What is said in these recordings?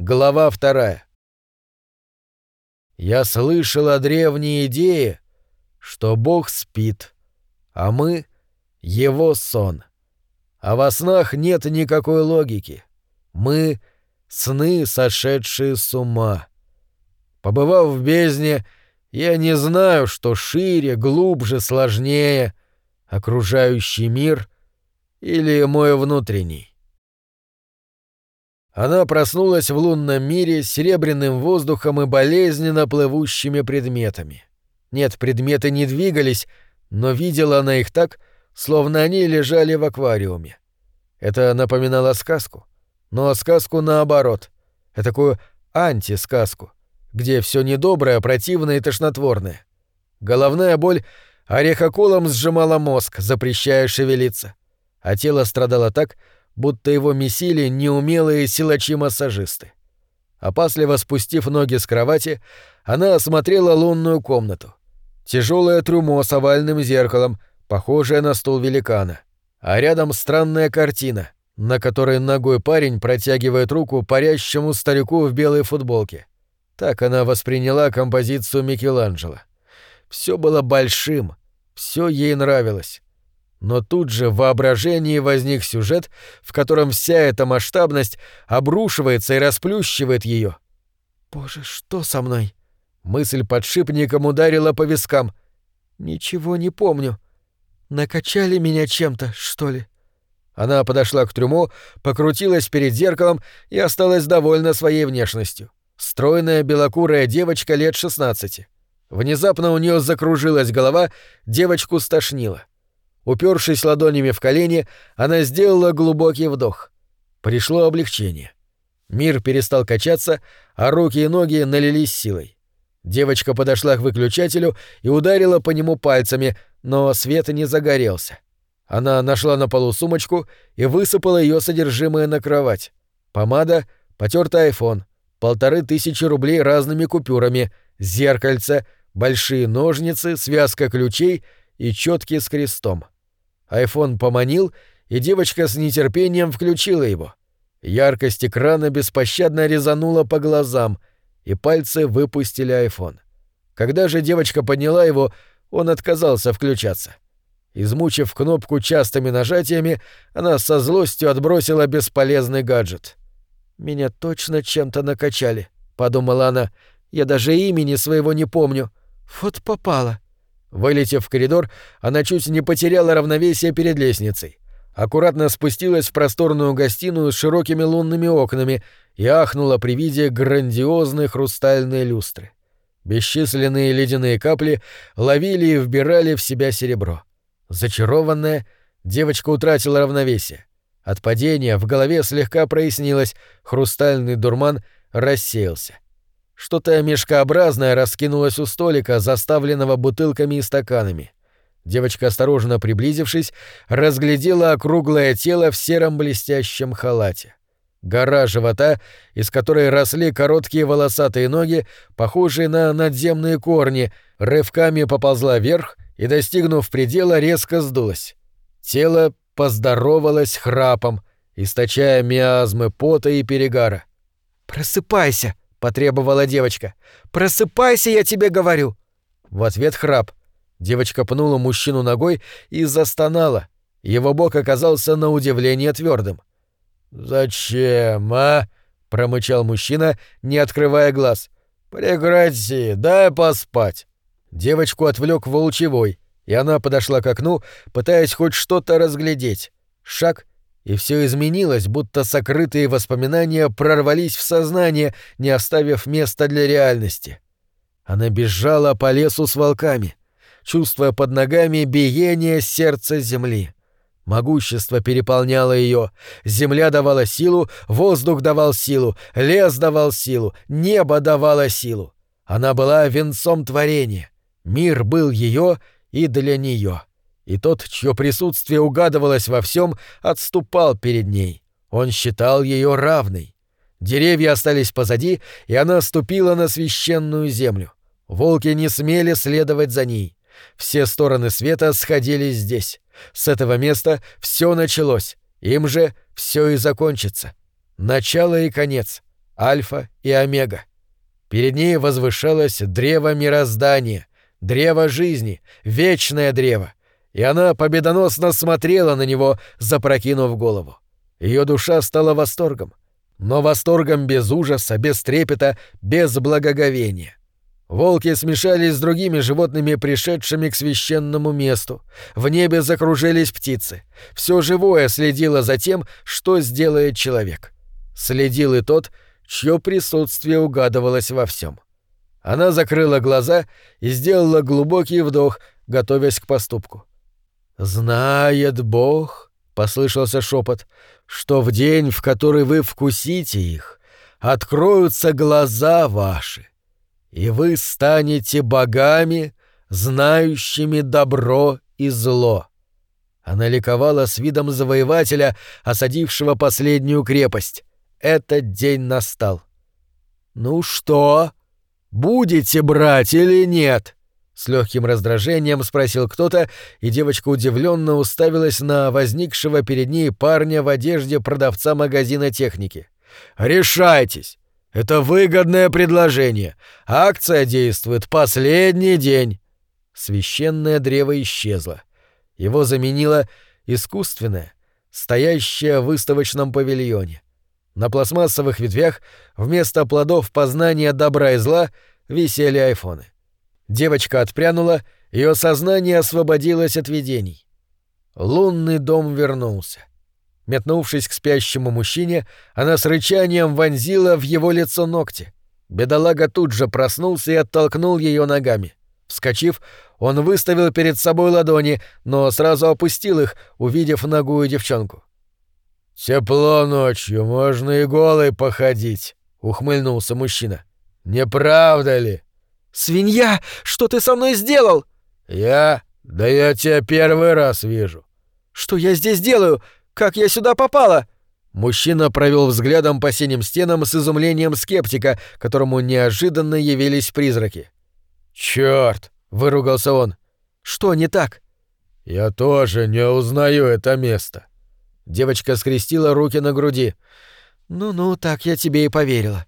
Глава вторая. Я слышал о древней идее, что Бог спит, а мы — его сон. А во снах нет никакой логики. Мы — сны, сошедшие с ума. Побывав в бездне, я не знаю, что шире, глубже, сложнее — окружающий мир или мой внутренний. Она проснулась в лунном мире с серебряным воздухом и болезненно плывущими предметами. Нет, предметы не двигались, но видела она их так, словно они лежали в аквариуме. Это напоминало сказку. Но сказку наоборот. Такую антисказку, где все недоброе, противное и тошнотворное. Головная боль орехоколом сжимала мозг, запрещая шевелиться. А тело страдало так, будто его месили неумелые силачи-массажисты. Опасливо спустив ноги с кровати, она осмотрела лунную комнату. Тяжелое трюмо с овальным зеркалом, похожее на стол великана. А рядом странная картина, на которой ногой парень протягивает руку парящему старику в белой футболке. Так она восприняла композицию Микеланджело. Все было большим, все ей нравилось. Но тут же в воображении возник сюжет, в котором вся эта масштабность обрушивается и расплющивает ее. «Боже, что со мной?» Мысль подшипником ударила по вискам. «Ничего не помню. Накачали меня чем-то, что ли?» Она подошла к трюму, покрутилась перед зеркалом и осталась довольна своей внешностью. Стройная белокурая девочка лет 16. Внезапно у нее закружилась голова, девочку стошнило. Упершись ладонями в колени, она сделала глубокий вдох. Пришло облегчение. Мир перестал качаться, а руки и ноги налились силой. Девочка подошла к выключателю и ударила по нему пальцами, но свет не загорелся. Она нашла на полу сумочку и высыпала ее содержимое на кровать. Помада, потертый айфон, полторы тысячи рублей разными купюрами, зеркальце, большие ножницы, связка ключей и четки с крестом. Айфон поманил, и девочка с нетерпением включила его. Яркость экрана беспощадно резанула по глазам, и пальцы выпустили айфон. Когда же девочка подняла его, он отказался включаться. Измучив кнопку частыми нажатиями, она со злостью отбросила бесполезный гаджет. «Меня точно чем-то накачали», — подумала она. «Я даже имени своего не помню. Вот попала». Вылетев в коридор, она чуть не потеряла равновесие перед лестницей. Аккуратно спустилась в просторную гостиную с широкими лунными окнами и ахнула при виде грандиозной хрустальной люстры. Бесчисленные ледяные капли ловили и вбирали в себя серебро. Зачарованная, девочка утратила равновесие. От падения в голове слегка прояснилось, хрустальный дурман рассеялся. — что-то мешкообразное раскинулось у столика, заставленного бутылками и стаканами. Девочка, осторожно приблизившись, разглядела округлое тело в сером блестящем халате. Гора живота, из которой росли короткие волосатые ноги, похожие на надземные корни, рывками поползла вверх и, достигнув предела, резко сдулась. Тело поздоровалось храпом, источая миазмы пота и перегара. «Просыпайся!» — потребовала девочка. «Просыпайся, я тебе говорю!» В ответ храп. Девочка пнула мужчину ногой и застонала. Его бок оказался на удивление твердым. «Зачем, а?» — промычал мужчина, не открывая глаз. «Прекрати, дай поспать». Девочку отвлек волчевой, и она подошла к окну, пытаясь хоть что-то разглядеть. Шаг, и все изменилось, будто сокрытые воспоминания прорвались в сознание, не оставив места для реальности. Она бежала по лесу с волками, чувствуя под ногами биение сердца земли. Могущество переполняло ее, земля давала силу, воздух давал силу, лес давал силу, небо давало силу. Она была венцом творения. Мир был ее и для нее и тот, чье присутствие угадывалось во всем, отступал перед ней. Он считал ее равной. Деревья остались позади, и она ступила на священную землю. Волки не смели следовать за ней. Все стороны света сходились здесь. С этого места все началось. Им же все и закончится. Начало и конец. Альфа и Омега. Перед ней возвышалось древо мироздания, древо жизни, вечное древо, и она победоносно смотрела на него, запрокинув голову. Ее душа стала восторгом, но восторгом без ужаса, без трепета, без благоговения. Волки смешались с другими животными, пришедшими к священному месту. В небе закружились птицы. Все живое следило за тем, что сделает человек. Следил и тот, чье присутствие угадывалось во всем. Она закрыла глаза и сделала глубокий вдох, готовясь к поступку. «Знает Бог», — послышался шепот, — «что в день, в который вы вкусите их, откроются глаза ваши, и вы станете богами, знающими добро и зло». Она ликовала с видом завоевателя, осадившего последнюю крепость. Этот день настал. «Ну что, будете брать или нет?» С легким раздражением спросил кто-то, и девочка удивленно уставилась на возникшего перед ней парня в одежде продавца магазина техники. «Решайтесь! Это выгодное предложение. Акция действует последний день». Священное древо исчезло. Его заменило искусственное, стоящее в выставочном павильоне. На пластмассовых ветвях вместо плодов познания добра и зла висели айфоны. Девочка отпрянула, ее сознание освободилось от видений. Лунный дом вернулся. Метнувшись к спящему мужчине, она с рычанием вонзила в его лицо ногти. Бедолага тут же проснулся и оттолкнул ее ногами. Вскочив, он выставил перед собой ладони, но сразу опустил их, увидев ногую девчонку. «Тепло ночью, можно и голой походить», — ухмыльнулся мужчина. «Не правда ли?» «Свинья! Что ты со мной сделал?» «Я? Да я тебя первый раз вижу». «Что я здесь делаю? Как я сюда попала?» Мужчина провел взглядом по синим стенам с изумлением скептика, которому неожиданно явились призраки. «Чёрт!» — выругался он. «Что не так?» «Я тоже не узнаю это место». Девочка скрестила руки на груди. «Ну-ну, так я тебе и поверила.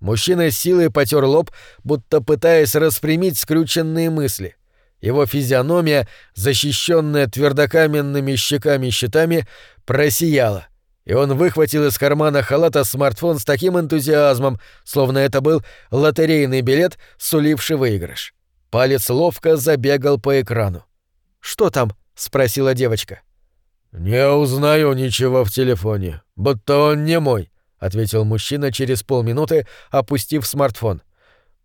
Мужчина силой потер лоб, будто пытаясь распрямить скрюченные мысли. Его физиономия, защищенная твердокаменными щеками-щитами, просияла, и он выхватил из кармана халата смартфон с таким энтузиазмом, словно это был лотерейный билет, суливший выигрыш. Палец ловко забегал по экрану. «Что там?» — спросила девочка. «Не узнаю ничего в телефоне, будто он не мой», — ответил мужчина через полминуты, опустив смартфон.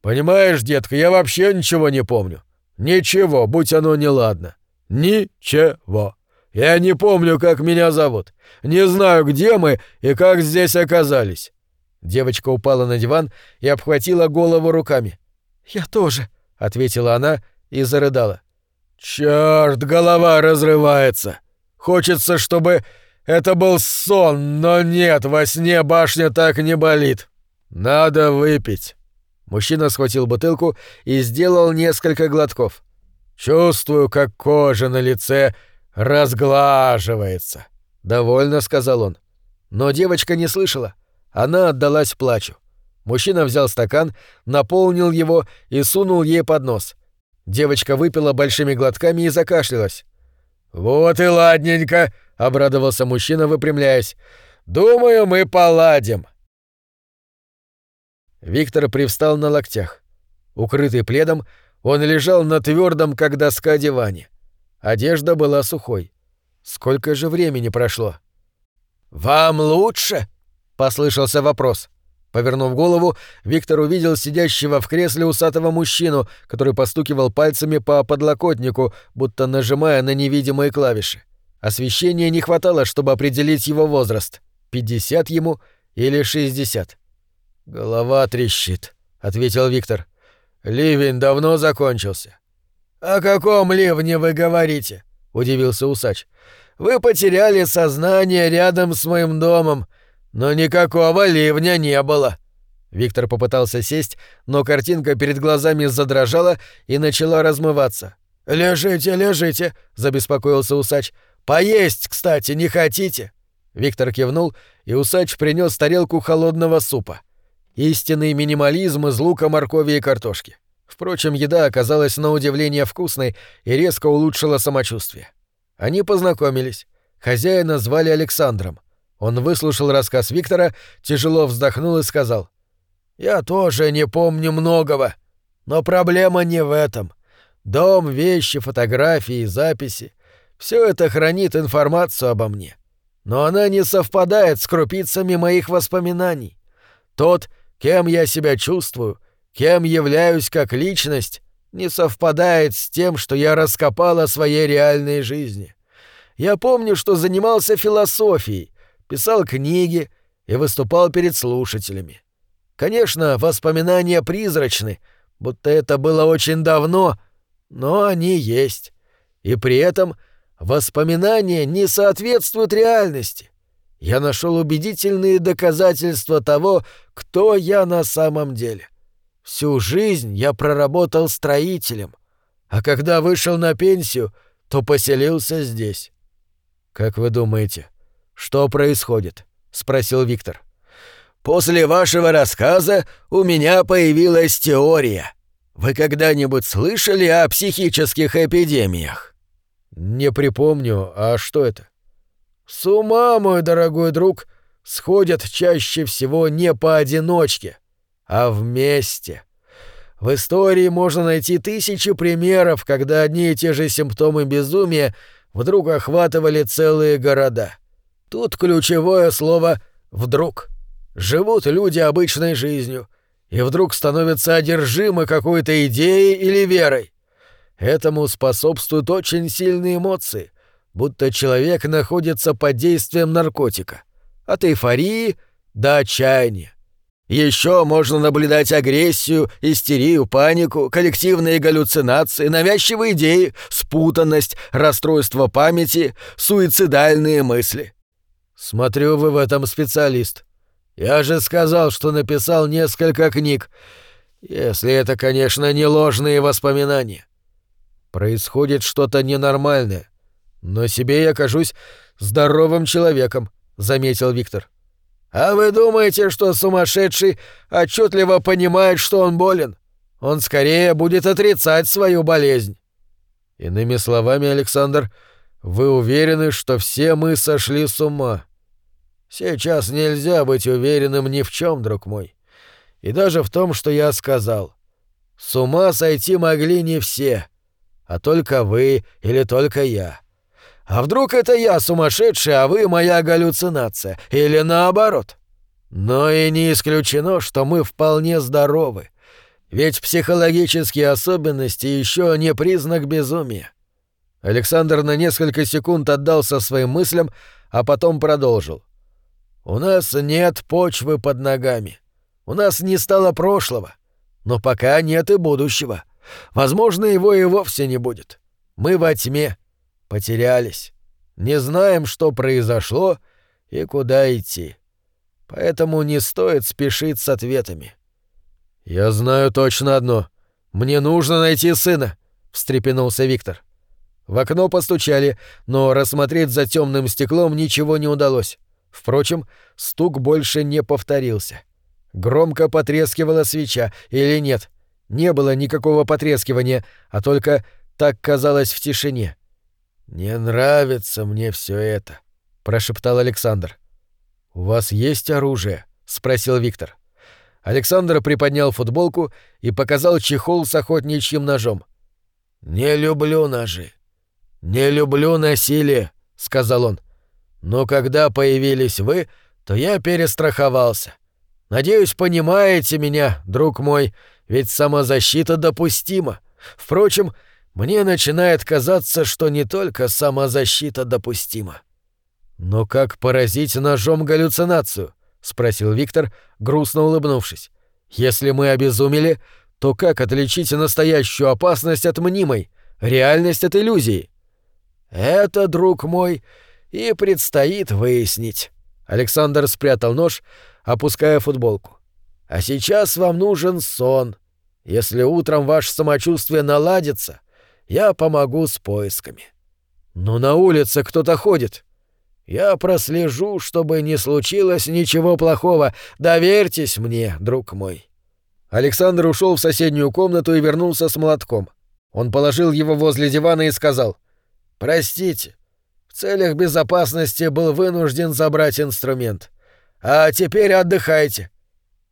«Понимаешь, детка, я вообще ничего не помню. Ничего, будь оно неладно. Ничего. Я не помню, как меня зовут. Не знаю, где мы и как здесь оказались». Девочка упала на диван и обхватила голову руками. «Я тоже», — ответила она и зарыдала. «Чёрт, голова разрывается. Хочется, чтобы это был сон, но нет, во сне башня так не болит. Надо выпить. Мужчина схватил бутылку и сделал несколько глотков. Чувствую, как кожа на лице разглаживается. Довольно, сказал он. Но девочка не слышала. Она отдалась плачу. Мужчина взял стакан, наполнил его и сунул ей под нос. Девочка выпила большими глотками и закашлялась. «Вот и ладненько», обрадовался мужчина, выпрямляясь. Думаю, мы поладим. Виктор привстал на локтях. Укрытый пледом, он лежал на твердом, как доска диване. Одежда была сухой. Сколько же времени прошло? «Вам лучше?» — послышался вопрос. Повернув голову, Виктор увидел сидящего в кресле усатого мужчину, который постукивал пальцами по подлокотнику, будто нажимая на невидимые клавиши. Освещения не хватало, чтобы определить его возраст. 50 ему или 60. «Голова трещит», — ответил Виктор. «Ливень давно закончился». «О каком ливне вы говорите?» — удивился усач. «Вы потеряли сознание рядом с моим домом, но никакого ливня не было». Виктор попытался сесть, но картинка перед глазами задрожала и начала размываться. «Лежите, лежите», — забеспокоился усач. Поесть, кстати, не хотите?» Виктор кивнул, и усач принес тарелку холодного супа. Истинный минимализм из лука, моркови и картошки. Впрочем, еда оказалась на удивление вкусной и резко улучшила самочувствие. Они познакомились. Хозяина звали Александром. Он выслушал рассказ Виктора, тяжело вздохнул и сказал. «Я тоже не помню многого. Но проблема не в этом. Дом, вещи, фотографии, записи — все это хранит информацию обо мне. Но она не совпадает с крупицами моих воспоминаний. Тот, кем я себя чувствую, кем являюсь как личность, не совпадает с тем, что я раскопал о своей реальной жизни. Я помню, что занимался философией, писал книги и выступал перед слушателями. Конечно, воспоминания призрачны, будто это было очень давно, но они есть. И при этом воспоминания не соответствуют реальности. Я нашел убедительные доказательства того, кто я на самом деле. Всю жизнь я проработал строителем, а когда вышел на пенсию, то поселился здесь. Как вы думаете, что происходит? спросил Виктор. После вашего рассказа у меня появилась теория. Вы когда-нибудь слышали о психических эпидемиях? Не припомню, а что это? С ума, мой дорогой друг, сходят чаще всего не поодиночке, а вместе. В истории можно найти тысячи примеров, когда одни и те же симптомы безумия вдруг охватывали целые города. Тут ключевое слово «вдруг». Живут люди обычной жизнью, и вдруг становятся одержимы какой-то идеей или верой. Этому способствуют очень сильные эмоции, будто человек находится под действием наркотика. От эйфории до отчаяния. Еще можно наблюдать агрессию, истерию, панику, коллективные галлюцинации, навязчивые идеи, спутанность, расстройство памяти, суицидальные мысли. Смотрю, вы в этом специалист. Я же сказал, что написал несколько книг. Если это, конечно, не ложные воспоминания. Происходит что-то ненормальное. Но себе я кажусь здоровым человеком, заметил Виктор. А вы думаете, что сумасшедший отчетливо понимает, что он болен? Он скорее будет отрицать свою болезнь. Иными словами, Александр, вы уверены, что все мы сошли с ума? Сейчас нельзя быть уверенным ни в чем, друг мой. И даже в том, что я сказал. С ума сойти могли не все, а только вы или только я. А вдруг это я сумасшедший, а вы моя галлюцинация? Или наоборот? Но и не исключено, что мы вполне здоровы. Ведь психологические особенности еще не признак безумия. Александр на несколько секунд отдался своим мыслям, а потом продолжил. «У нас нет почвы под ногами. У нас не стало прошлого. Но пока нет и будущего. Возможно, его и вовсе не будет. Мы во тьме. Потерялись. Не знаем, что произошло и куда идти. Поэтому не стоит спешить с ответами. «Я знаю точно одно. Мне нужно найти сына», — встрепенулся Виктор. В окно постучали, но рассмотреть за темным стеклом ничего не удалось. Впрочем, стук больше не повторился. Громко потрескивала свеча, или нет? Не было никакого потрескивания, а только так казалось в тишине. «Не нравится мне все это», — прошептал Александр. «У вас есть оружие?» — спросил Виктор. Александр приподнял футболку и показал чехол с охотничьим ножом. «Не люблю ножи. Не люблю насилие», — сказал он. «Но когда появились вы, то я перестраховался. Надеюсь, понимаете меня, друг мой, ведь самозащита допустима. Впрочем, — мне начинает казаться, что не только самозащита допустима. «Но как поразить ножом галлюцинацию?» — спросил Виктор, грустно улыбнувшись. «Если мы обезумели, то как отличить настоящую опасность от мнимой, реальность от иллюзии?» «Это, друг мой, и предстоит выяснить». Александр спрятал нож, опуская футболку. «А сейчас вам нужен сон. Если утром ваше самочувствие наладится, — я помогу с поисками. Но на улице кто-то ходит. Я прослежу, чтобы не случилось ничего плохого. Доверьтесь мне, друг мой». Александр ушел в соседнюю комнату и вернулся с молотком. Он положил его возле дивана и сказал. «Простите, в целях безопасности был вынужден забрать инструмент. А теперь отдыхайте».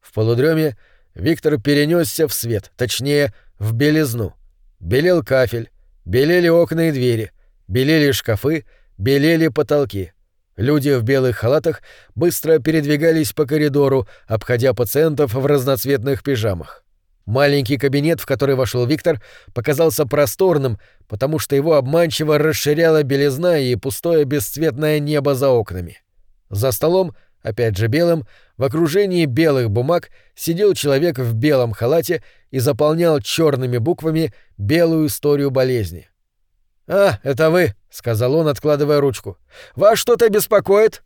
В полудреме Виктор перенесся в свет, точнее, в белизну. Белел кафель, белели окна и двери, белели шкафы, белели потолки. Люди в белых халатах быстро передвигались по коридору, обходя пациентов в разноцветных пижамах. Маленький кабинет, в который вошел Виктор, показался просторным, потому что его обманчиво расширяла белизна и пустое бесцветное небо за окнами. За столом, опять же белым, в окружении белых бумаг сидел человек в белом халате и заполнял черными буквами белую историю болезни. «А, это вы», — сказал он, откладывая ручку. «Вас что-то беспокоит?»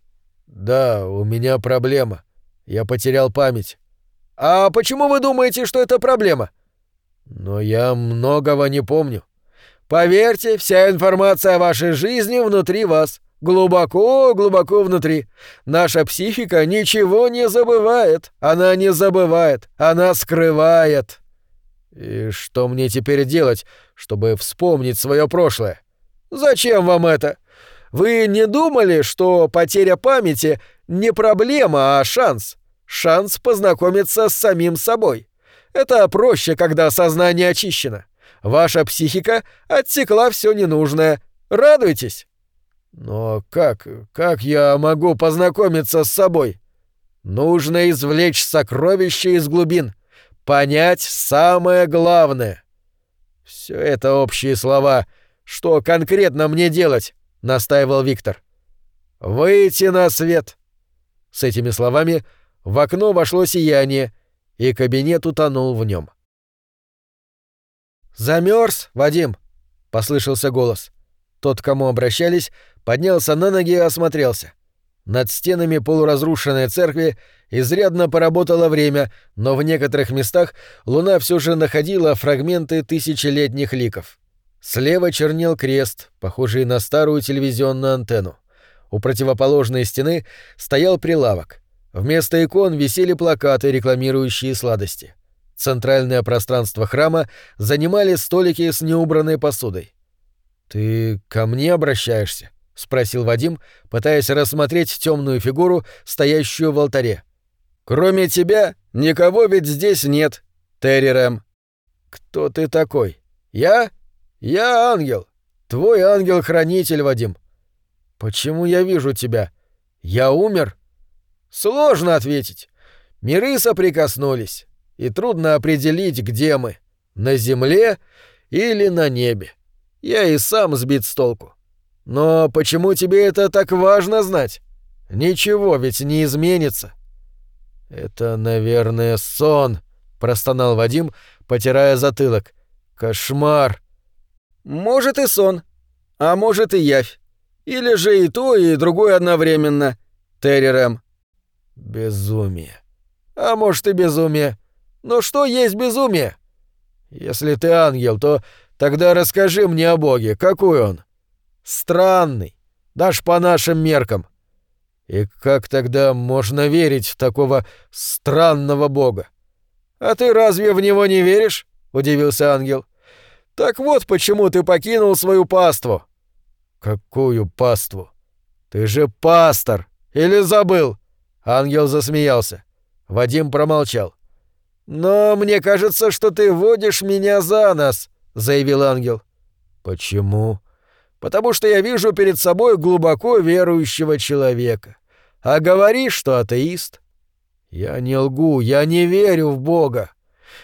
«Да, у меня проблема. Я потерял память». «А почему вы думаете, что это проблема?» «Но я многого не помню». «Поверьте, вся информация о вашей жизни внутри вас. Глубоко-глубоко внутри. Наша психика ничего не забывает. Она не забывает. Она скрывает». «И что мне теперь делать, чтобы вспомнить свое прошлое?» «Зачем вам это? Вы не думали, что потеря памяти не проблема, а шанс? Шанс познакомиться с самим собой. Это проще, когда сознание очищено. Ваша психика отсекла все ненужное. Радуйтесь!» «Но как, как я могу познакомиться с собой?» «Нужно извлечь сокровища из глубин» понять самое главное. Все это общие слова. Что конкретно мне делать? настаивал Виктор. Выйти на свет. С этими словами в окно вошло сияние, и кабинет утонул в нем. Замерз, Вадим, послышался голос. Тот, к кому обращались, поднялся на ноги и осмотрелся. Над стенами полуразрушенной церкви изрядно поработало время, но в некоторых местах луна все же находила фрагменты тысячелетних ликов. Слева чернел крест, похожий на старую телевизионную антенну. У противоположной стены стоял прилавок. Вместо икон висели плакаты, рекламирующие сладости. Центральное пространство храма занимали столики с неубранной посудой. «Ты ко мне обращаешься?» — спросил Вадим, пытаясь рассмотреть темную фигуру, стоящую в алтаре. «Кроме тебя, никого ведь здесь нет, Терри Рэм». «Кто ты такой? Я? Я ангел. Твой ангел-хранитель, Вадим. Почему я вижу тебя? Я умер?» «Сложно ответить. Миры соприкоснулись, и трудно определить, где мы — на земле или на небе. Я и сам сбит с толку. Но почему тебе это так важно знать? Ничего ведь не изменится. Это, наверное, сон, простонал Вадим, потирая затылок. Кошмар. Может и сон, а может и явь. Или же и то, и другое одновременно. Терри Рэм. Безумие. А может и безумие. Но что есть безумие? Если ты ангел, то тогда расскажи мне о Боге, какой он? Странный, даже по нашим меркам. И как тогда можно верить в такого странного бога? А ты разве в него не веришь? удивился ангел. Так вот почему ты покинул свою паству. Какую паству? Ты же пастор, или забыл? Ангел засмеялся. Вадим промолчал. Но мне кажется, что ты водишь меня за нос, заявил ангел. Почему? потому что я вижу перед собой глубоко верующего человека. А говоришь, что атеист? Я не лгу, я не верю в Бога.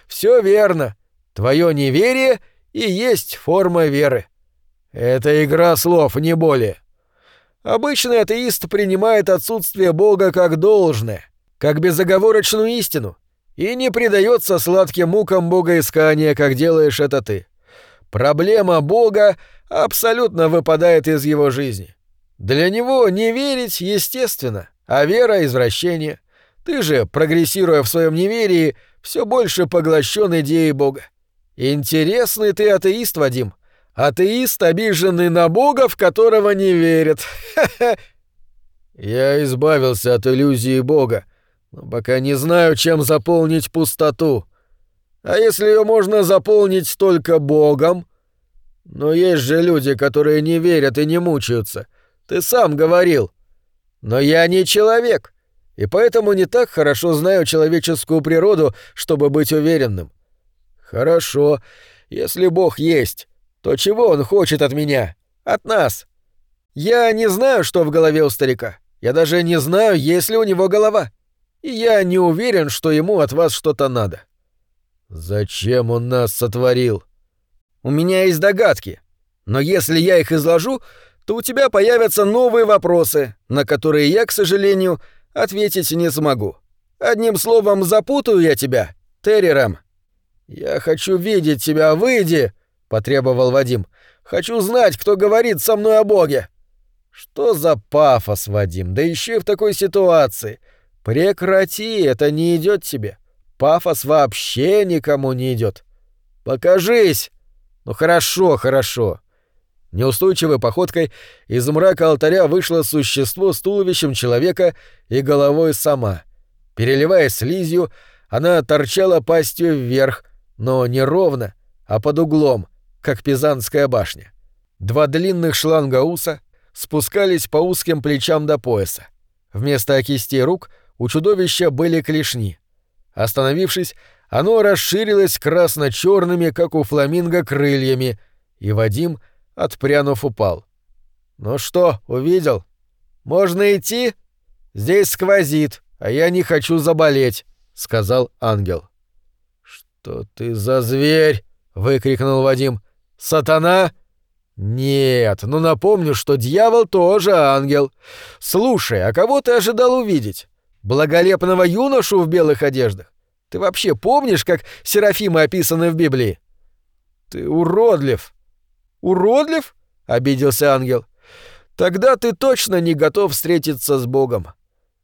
Все верно. Твое неверие и есть форма веры. Это игра слов, не более. Обычный атеист принимает отсутствие Бога как должное, как безоговорочную истину, и не предается сладким мукам богоискания, как делаешь это ты. Проблема Бога абсолютно выпадает из его жизни. Для него не верить естественно, а вера — извращение. Ты же, прогрессируя в своем неверии, все больше поглощен идеей Бога. Интересный ты атеист, Вадим. Атеист, обиженный на Бога, в которого не верит. Я избавился от иллюзии Бога, но пока не знаю, чем заполнить пустоту. А если ее можно заполнить только Богом? Но есть же люди, которые не верят и не мучаются. Ты сам говорил. Но я не человек, и поэтому не так хорошо знаю человеческую природу, чтобы быть уверенным. Хорошо, если Бог есть, то чего он хочет от меня? От нас? Я не знаю, что в голове у старика. Я даже не знаю, есть ли у него голова. И я не уверен, что ему от вас что-то надо. Зачем он нас сотворил? У меня есть догадки. Но если я их изложу, то у тебя появятся новые вопросы, на которые я, к сожалению, ответить не смогу. Одним словом, запутаю я тебя, Террером. Я хочу видеть тебя, выйди, потребовал Вадим. Хочу знать, кто говорит со мной о Боге. Что за пафос, Вадим, да еще и в такой ситуации. Прекрати, это не идет тебе. Пафос вообще никому не идет. Покажись. Ну хорошо, хорошо. Неустойчивой походкой из мрака алтаря вышло существо с туловищем человека и головой сама. Переливаясь слизью, она торчала пастью вверх, но не ровно, а под углом, как Пизанская башня. Два длинных шланга уса спускались по узким плечам до пояса. Вместо кистей рук у чудовища были клешни. Остановившись, оно расширилось красно-черными, как у фламинго, крыльями, и Вадим, отпрянув, упал. «Ну что, увидел? Можно идти? Здесь сквозит, а я не хочу заболеть», — сказал ангел. «Что ты за зверь?» — выкрикнул Вадим. «Сатана?» «Нет, ну напомню, что дьявол тоже ангел. Слушай, а кого ты ожидал увидеть? Благолепного юношу в белых одеждах? Ты вообще помнишь, как Серафимы описаны в Библии?» «Ты уродлив!» «Уродлив?» — обиделся ангел. «Тогда ты точно не готов встретиться с Богом.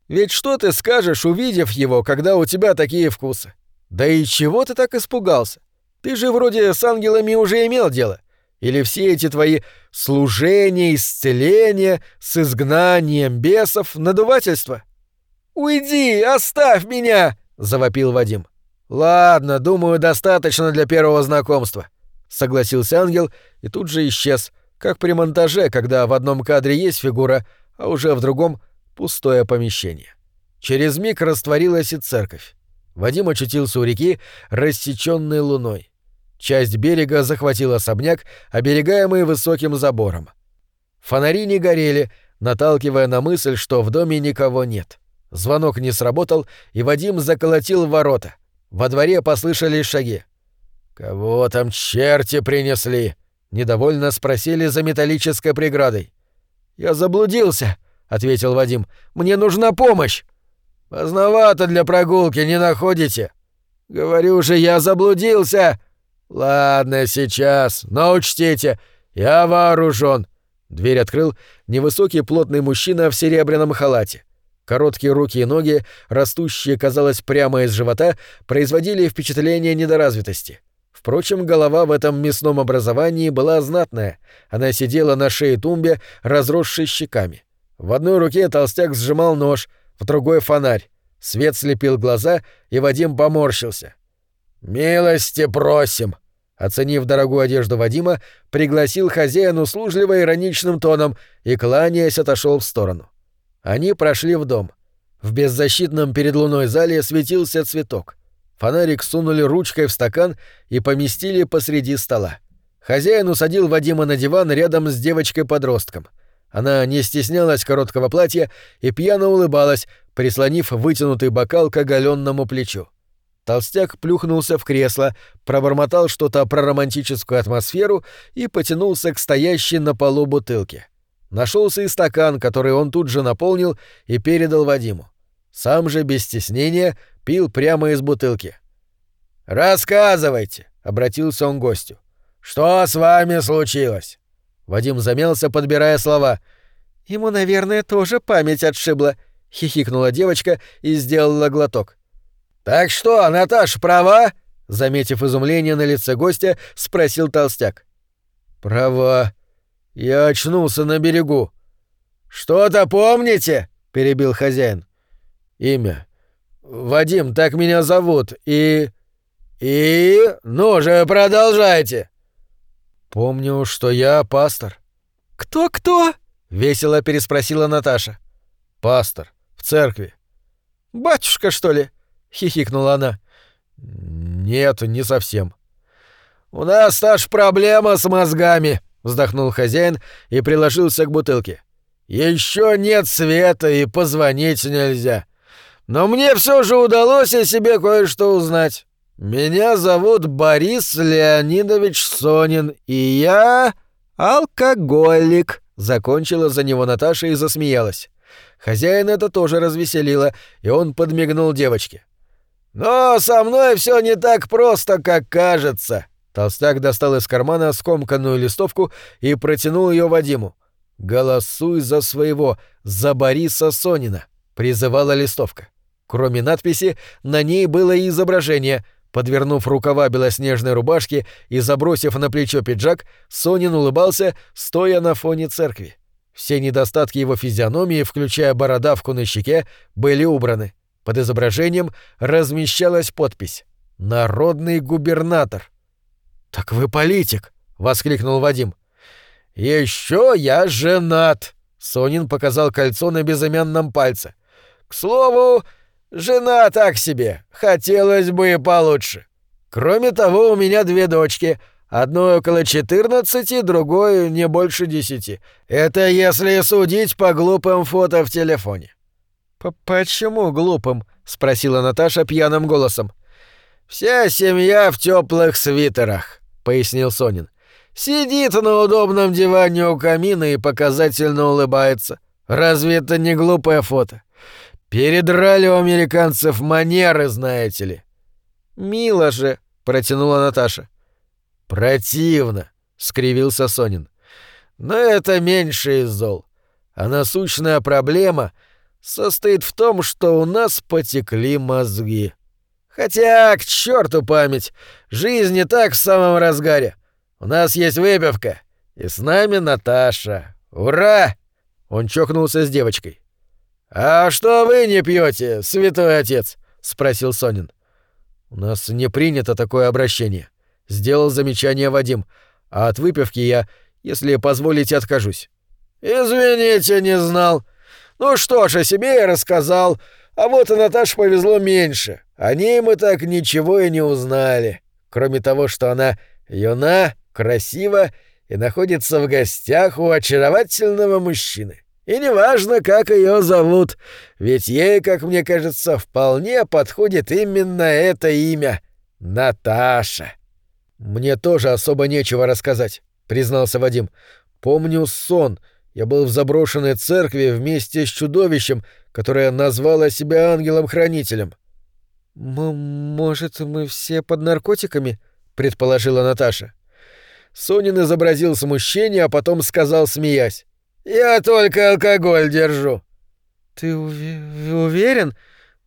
Ведь что ты скажешь, увидев его, когда у тебя такие вкусы? Да и чего ты так испугался? Ты же вроде с ангелами уже имел дело. Или все эти твои служения, исцеления, с изгнанием бесов, надувательство? «Уйди, оставь меня!» — завопил Вадим. «Ладно, думаю, достаточно для первого знакомства», — согласился ангел и тут же исчез, как при монтаже, когда в одном кадре есть фигура, а уже в другом — пустое помещение. Через миг растворилась и церковь. Вадим очутился у реки, рассеченной луной. Часть берега захватил особняк, оберегаемый высоким забором. Фонари не горели, наталкивая на мысль, что в доме никого нет. Звонок не сработал, и Вадим заколотил ворота. Во дворе послышались шаги. «Кого там черти принесли?» — недовольно спросили за металлической преградой. «Я заблудился», — ответил Вадим. «Мне нужна помощь». «Поздновато для прогулки, не находите?» «Говорю же, я заблудился!» «Ладно, сейчас, но учтите, я вооружен. Дверь открыл невысокий плотный мужчина в серебряном халате. Короткие руки и ноги, растущие, казалось, прямо из живота, производили впечатление недоразвитости. Впрочем, голова в этом мясном образовании была знатная. Она сидела на шее тумбе, разросшей щеками. В одной руке толстяк сжимал нож, в другой — фонарь. Свет слепил глаза, и Вадим поморщился. «Милости просим!» Оценив дорогую одежду Вадима, пригласил хозяин услужливо ироничным тоном и, кланяясь, отошел в сторону. Они прошли в дом. В беззащитном перед луной зале светился цветок. Фонарик сунули ручкой в стакан и поместили посреди стола. Хозяин усадил Вадима на диван рядом с девочкой-подростком. Она не стеснялась короткого платья и пьяно улыбалась, прислонив вытянутый бокал к оголенному плечу. Толстяк плюхнулся в кресло, пробормотал что-то про романтическую атмосферу и потянулся к стоящей на полу бутылке. Нашелся и стакан, который он тут же наполнил и передал Вадиму. Сам же без стеснения пил прямо из бутылки. «Рассказывайте», — обратился он к гостю. «Что с вами случилось?» Вадим замялся, подбирая слова. «Ему, наверное, тоже память отшибла», — хихикнула девочка и сделала глоток. «Так что, Наташа права?» — заметив изумление на лице гостя, спросил толстяк. «Права. Я очнулся на берегу». «Что-то помните?» — перебил хозяин. «Имя. Вадим, так меня зовут, и...» «И? Ну же, продолжайте!» «Помню, что я пастор». «Кто-кто?» — весело переспросила Наташа. «Пастор. В церкви». «Батюшка, что ли?» — хихикнула она. «Нет, не совсем». «У нас та ж проблема с мозгами», — вздохнул хозяин и приложился к бутылке. Еще нет света и позвонить нельзя. Но мне все же удалось о себе кое-что узнать. Меня зовут Борис Леонидович Сонин, и я алкоголик. Закончила за него Наташа и засмеялась. Хозяин это тоже развеселило, и он подмигнул девочке. «Но со мной все не так просто, как кажется». Толстяк достал из кармана скомканную листовку и протянул ее Вадиму. «Голосуй за своего, за Бориса Сонина», — призывала листовка. Кроме надписи, на ней было и изображение. Подвернув рукава белоснежной рубашки и забросив на плечо пиджак, Сонин улыбался, стоя на фоне церкви. Все недостатки его физиономии, включая бородавку на щеке, были убраны. Под изображением размещалась подпись «Народный губернатор». «Так вы политик!» — воскликнул Вадим. «Еще я женат!» — Сонин показал кольцо на безымянном пальце. «К слову, жена так себе, хотелось бы и получше. Кроме того, у меня две дочки, одной около четырнадцати, другой не больше десяти. Это если судить по глупым фото в телефоне». «Почему глупым?» — спросила Наташа пьяным голосом. «Вся семья в теплых свитерах», — пояснил Сонин. Сидит на удобном диване у камина и показательно улыбается. Разве это не глупое фото? Передрали у американцев манеры, знаете ли. Мило же, протянула Наташа. Противно, скривился Сонин. Но это меньше из зол. А насущная проблема состоит в том, что у нас потекли мозги. Хотя, к черту память, жизнь не так в самом разгаре. У нас есть выпивка. И с нами Наташа. Ура!» Он чокнулся с девочкой. «А что вы не пьете, святой отец?» — спросил Сонин. «У нас не принято такое обращение», — сделал замечание Вадим. «А от выпивки я, если позволите, откажусь». «Извините, не знал. Ну что ж, о себе я рассказал. А вот и Наташе повезло меньше. О ней мы так ничего и не узнали. Кроме того, что она юна, красиво и находится в гостях у очаровательного мужчины. И неважно, как ее зовут, ведь ей, как мне кажется, вполне подходит именно это имя — Наташа. «Мне тоже особо нечего рассказать», — признался Вадим. «Помню сон. Я был в заброшенной церкви вместе с чудовищем, которое назвало себя ангелом-хранителем». «Может, мы все под наркотиками?» — предположила Наташа. Сонин изобразил смущение, а потом сказал, смеясь. «Я только алкоголь держу». «Ты уверен?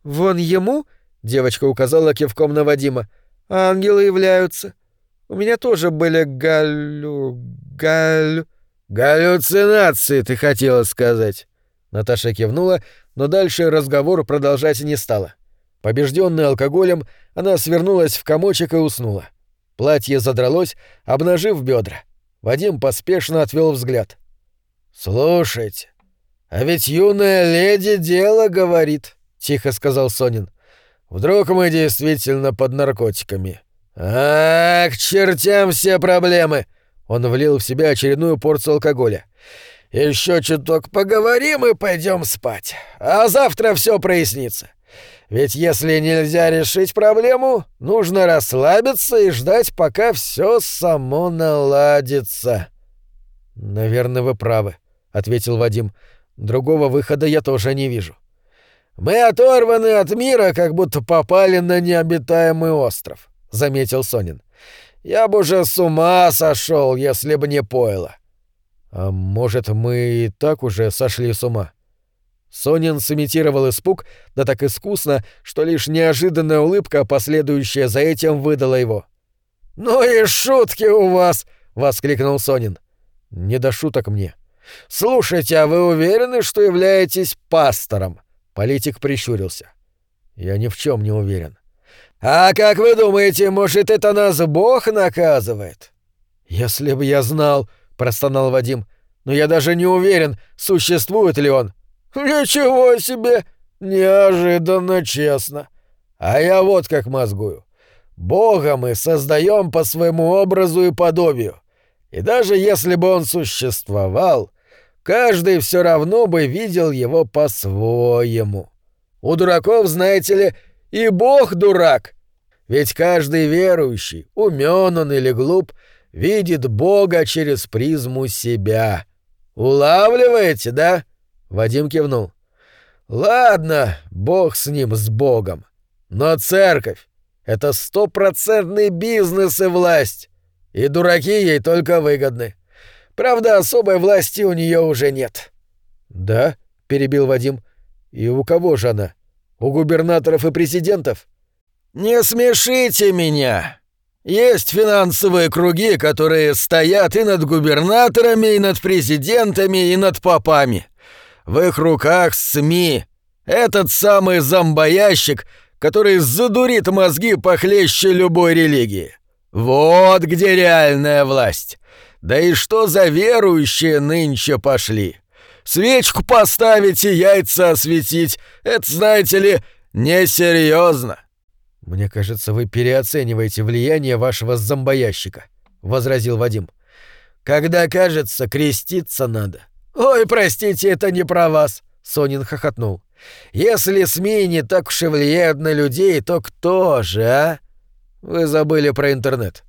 Вон ему?» — девочка указала кивком на Вадима. «Ангелы являются. У меня тоже были галю... галю...» «Галлюцинации, ты хотела сказать». Наташа кивнула, но дальше разговор продолжать не стала. Побежденная алкоголем, она свернулась в комочек и уснула. Платье задралось, обнажив бедра. Вадим поспешно отвел взгляд. «Слушайте, а ведь юная леди дело говорит», — тихо сказал Сонин. «Вдруг мы действительно под наркотиками?» «А, к чертям все проблемы!» Он влил в себя очередную порцию алкоголя. «Еще чуток поговорим и пойдем спать. А завтра все прояснится. Ведь если нельзя решить проблему, нужно расслабиться и ждать, пока все само наладится. Наверное, вы правы, ответил Вадим. Другого выхода я тоже не вижу. Мы оторваны от мира, как будто попали на необитаемый остров, заметил Сонин. Я бы уже с ума сошел, если бы не пойло. А может, мы и так уже сошли с ума? Сонин сымитировал испуг, да так искусно, что лишь неожиданная улыбка, последующая за этим, выдала его. «Ну и шутки у вас!» — воскликнул Сонин. «Не до шуток мне. «Слушайте, а вы уверены, что являетесь пастором?» Политик прищурился. «Я ни в чем не уверен». «А как вы думаете, может, это нас Бог наказывает?» «Если бы я знал», — простонал Вадим, — «но я даже не уверен, существует ли он». «Ничего себе! Неожиданно честно. А я вот как мозгую. Бога мы создаем по своему образу и подобию. И даже если бы он существовал, каждый все равно бы видел его по-своему. У дураков, знаете ли, и Бог дурак. Ведь каждый верующий, умен он или глуп, видит Бога через призму себя. Улавливаете, да? Вадим кивнул. Ладно, Бог с ним, с Богом. Но церковь — это стопроцентный бизнес и власть. И дураки ей только выгодны. Правда, особой власти у нее уже нет. Да, перебил Вадим. И у кого же она? У губернаторов и президентов? Не смешите меня. Есть финансовые круги, которые стоят и над губернаторами, и над президентами, и над попами. В их руках СМИ. Этот самый зомбоящик, который задурит мозги похлеще любой религии. Вот где реальная власть. Да и что за верующие нынче пошли? Свечку поставить и яйца осветить — это, знаете ли, несерьезно. «Мне кажется, вы переоцениваете влияние вашего зомбоящика», — возразил Вадим. «Когда кажется, креститься надо». «Ой, простите, это не про вас», — Сонин хохотнул. «Если СМИ не так уж и влияют на людей, то кто же, а?» «Вы забыли про интернет».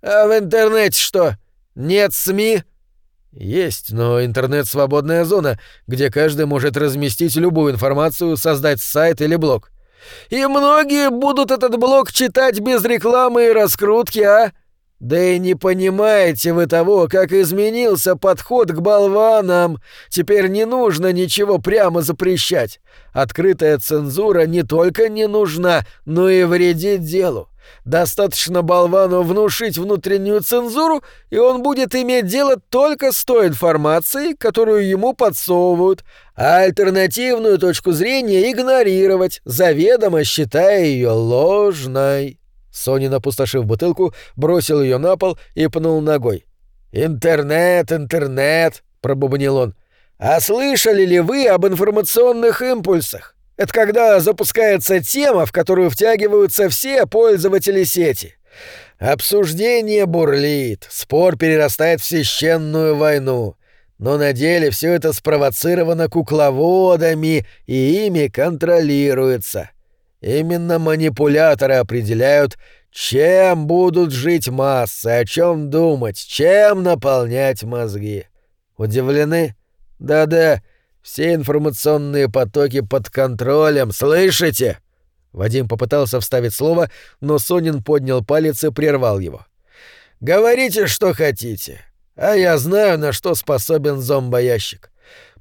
«А в интернете что, нет СМИ?» «Есть, но интернет — свободная зона, где каждый может разместить любую информацию, создать сайт или блог». «И многие будут этот блог читать без рекламы и раскрутки, а?» Да и не понимаете вы того, как изменился подход к болванам. Теперь не нужно ничего прямо запрещать. Открытая цензура не только не нужна, но и вредит делу. Достаточно болвану внушить внутреннюю цензуру, и он будет иметь дело только с той информацией, которую ему подсовывают, а альтернативную точку зрения игнорировать, заведомо считая ее ложной. Сонин, опустошив бутылку, бросил ее на пол и пнул ногой. «Интернет, интернет!» — пробубнил он. «А слышали ли вы об информационных импульсах? Это когда запускается тема, в которую втягиваются все пользователи сети. Обсуждение бурлит, спор перерастает в священную войну. Но на деле все это спровоцировано кукловодами и ими контролируется. Именно манипуляторы определяют, чем будут жить массы, о чем думать, чем наполнять мозги. Удивлены? Да-да, все информационные потоки под контролем, слышите?» Вадим попытался вставить слово, но Сонин поднял палец и прервал его. «Говорите, что хотите, а я знаю, на что способен зомбоящик.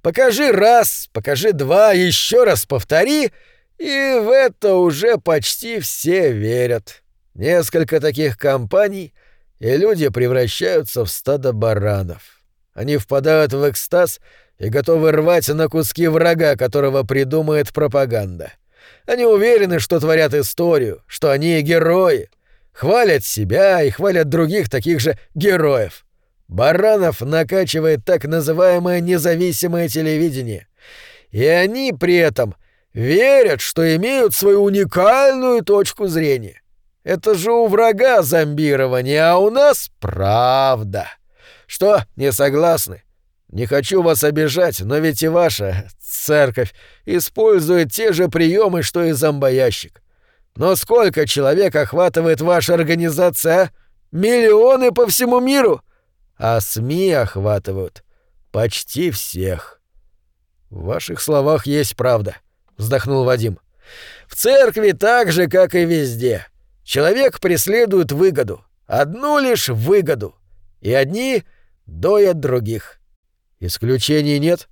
Покажи раз, покажи два, еще раз повтори, и в это уже почти все верят. Несколько таких компаний, и люди превращаются в стадо баранов. Они впадают в экстаз — и готовы рвать на куски врага, которого придумает пропаганда. Они уверены, что творят историю, что они герои. Хвалят себя и хвалят других таких же героев. Баранов накачивает так называемое независимое телевидение. И они при этом верят, что имеют свою уникальную точку зрения. Это же у врага зомбирование, а у нас правда. Что, не согласны? Не хочу вас обижать, но ведь и ваша церковь использует те же приемы, что и зомбоящик. Но сколько человек охватывает ваша организация, а? Миллионы по всему миру! А СМИ охватывают почти всех. В ваших словах есть правда, вздохнул Вадим. В церкви так же, как и везде. Человек преследует выгоду, одну лишь выгоду, и одни доят других. Исключений нет?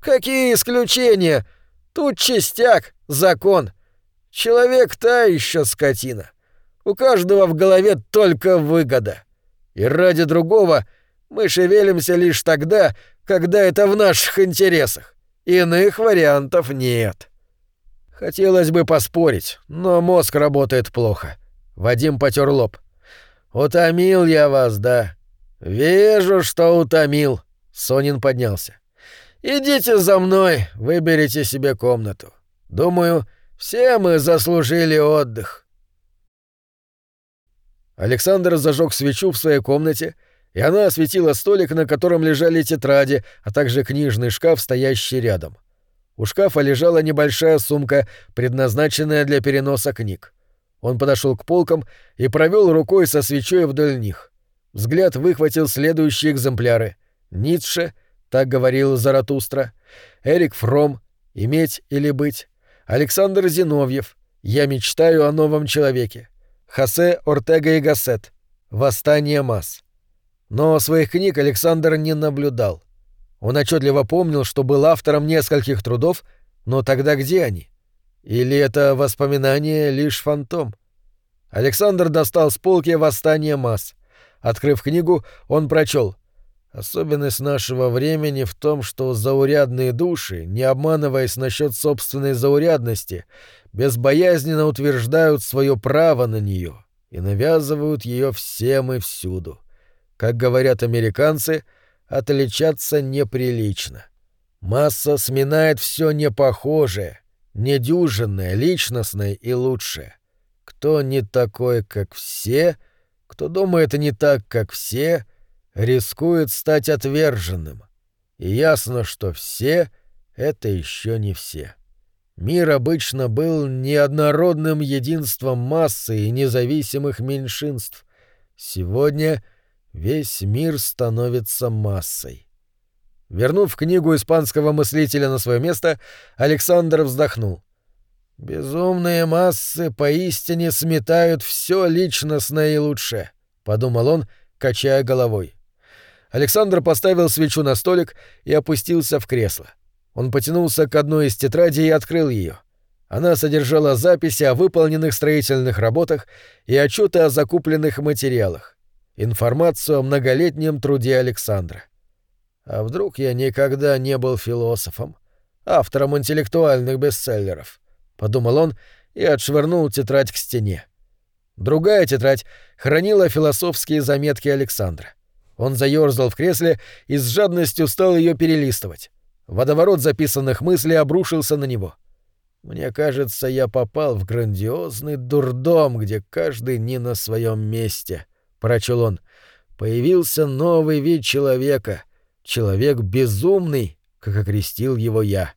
Какие исключения? Тут частяк, закон. Человек та еще скотина. У каждого в голове только выгода. И ради другого Мы шевелимся лишь тогда, когда это в наших интересах. Иных вариантов нет. Хотелось бы поспорить, но мозг работает плохо. Вадим потер лоб. Утомил я вас, да? Вижу, что утомил. Сонин поднялся. Идите за мной, выберите себе комнату. Думаю, все мы заслужили отдых. Александр зажег свечу в своей комнате, и она осветила столик, на котором лежали тетради, а также книжный шкаф, стоящий рядом. У шкафа лежала небольшая сумка, предназначенная для переноса книг. Он подошел к полкам и провел рукой со свечой вдоль них. Взгляд выхватил следующие экземпляры. Ницше, так говорил Заратустра, Эрик Фром, «Иметь или быть», Александр Зиновьев, «Я мечтаю о новом человеке», Хосе Ортега и Гассет, «Восстание масс». Но своих книг Александр не наблюдал. Он отчетливо помнил, что был автором нескольких трудов, но тогда где они? Или это воспоминание лишь фантом? Александр достал с полки «Восстание масс». Открыв книгу, он прочел Особенность нашего времени в том, что заурядные души, не обманываясь насчет собственной заурядности, безбоязненно утверждают свое право на нее и навязывают ее всем и всюду. Как говорят американцы, отличаться неприлично. Масса сминает все непохожее, недюжинное, личностное и лучшее. Кто не такой, как все, кто думает не так, как все — рискует стать отверженным. И ясно, что все — это еще не все. Мир обычно был неоднородным единством массы и независимых меньшинств. Сегодня весь мир становится массой. Вернув книгу испанского мыслителя на свое место, Александр вздохнул. «Безумные массы поистине сметают все личностное и лучшее», — подумал он, качая головой. Александр поставил свечу на столик и опустился в кресло. Он потянулся к одной из тетрадей и открыл ее. Она содержала записи о выполненных строительных работах и отчеты о закупленных материалах. Информацию о многолетнем труде Александра. А вдруг я никогда не был философом, автором интеллектуальных бестселлеров? Подумал он и отшвырнул тетрадь к стене. Другая тетрадь хранила философские заметки Александра. Он заерзал в кресле и с жадностью стал ее перелистывать. Водоворот записанных мыслей обрушился на него. «Мне кажется, я попал в грандиозный дурдом, где каждый не на своем месте», — прочел он. «Появился новый вид человека. Человек безумный, как окрестил его я.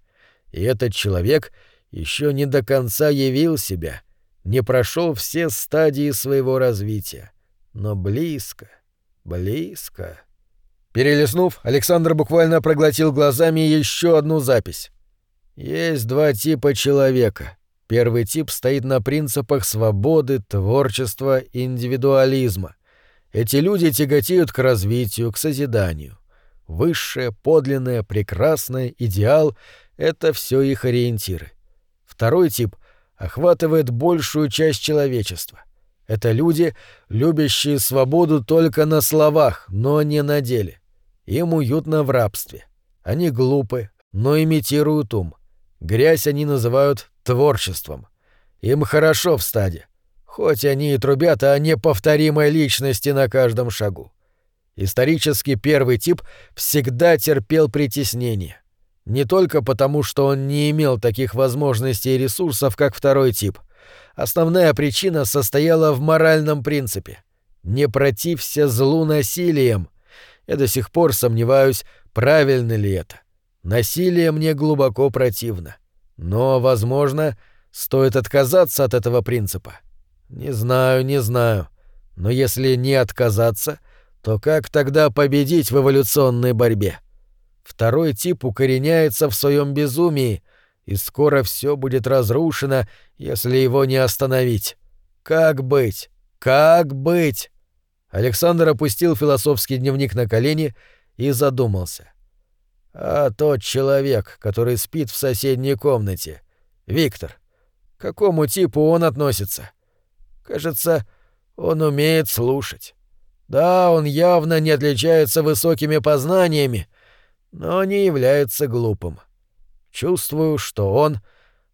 И этот человек еще не до конца явил себя, не прошел все стадии своего развития, но близко, Близко. Перелистнув, Александр буквально проглотил глазами еще одну запись. Есть два типа человека. Первый тип стоит на принципах свободы, творчества, индивидуализма. Эти люди тяготеют к развитию, к созиданию. Высшее, подлинное, прекрасное, идеал — это все их ориентиры. Второй тип охватывает большую часть человечества. Это люди, любящие свободу только на словах, но не на деле. Им уютно в рабстве. Они глупы, но имитируют ум. Грязь они называют творчеством. Им хорошо в стаде. Хоть они и трубят о неповторимой личности на каждом шагу. Исторически первый тип всегда терпел притеснение. Не только потому, что он не имел таких возможностей и ресурсов, как второй тип, Основная причина состояла в моральном принципе. Не протився злу насилием. Я до сих пор сомневаюсь, правильно ли это. Насилие мне глубоко противно. Но, возможно, стоит отказаться от этого принципа. Не знаю, не знаю. Но если не отказаться, то как тогда победить в эволюционной борьбе? Второй тип укореняется в своем безумии — и скоро все будет разрушено, если его не остановить. Как быть? Как быть? Александр опустил философский дневник на колени и задумался. А тот человек, который спит в соседней комнате, Виктор, к какому типу он относится? Кажется, он умеет слушать. Да, он явно не отличается высокими познаниями, но не является глупым. Чувствую, что он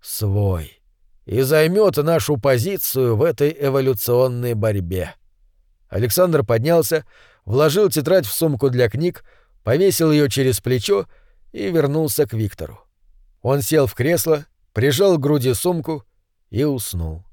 свой и займет нашу позицию в этой эволюционной борьбе. Александр поднялся, вложил тетрадь в сумку для книг, повесил ее через плечо и вернулся к Виктору. Он сел в кресло, прижал к груди сумку и уснул.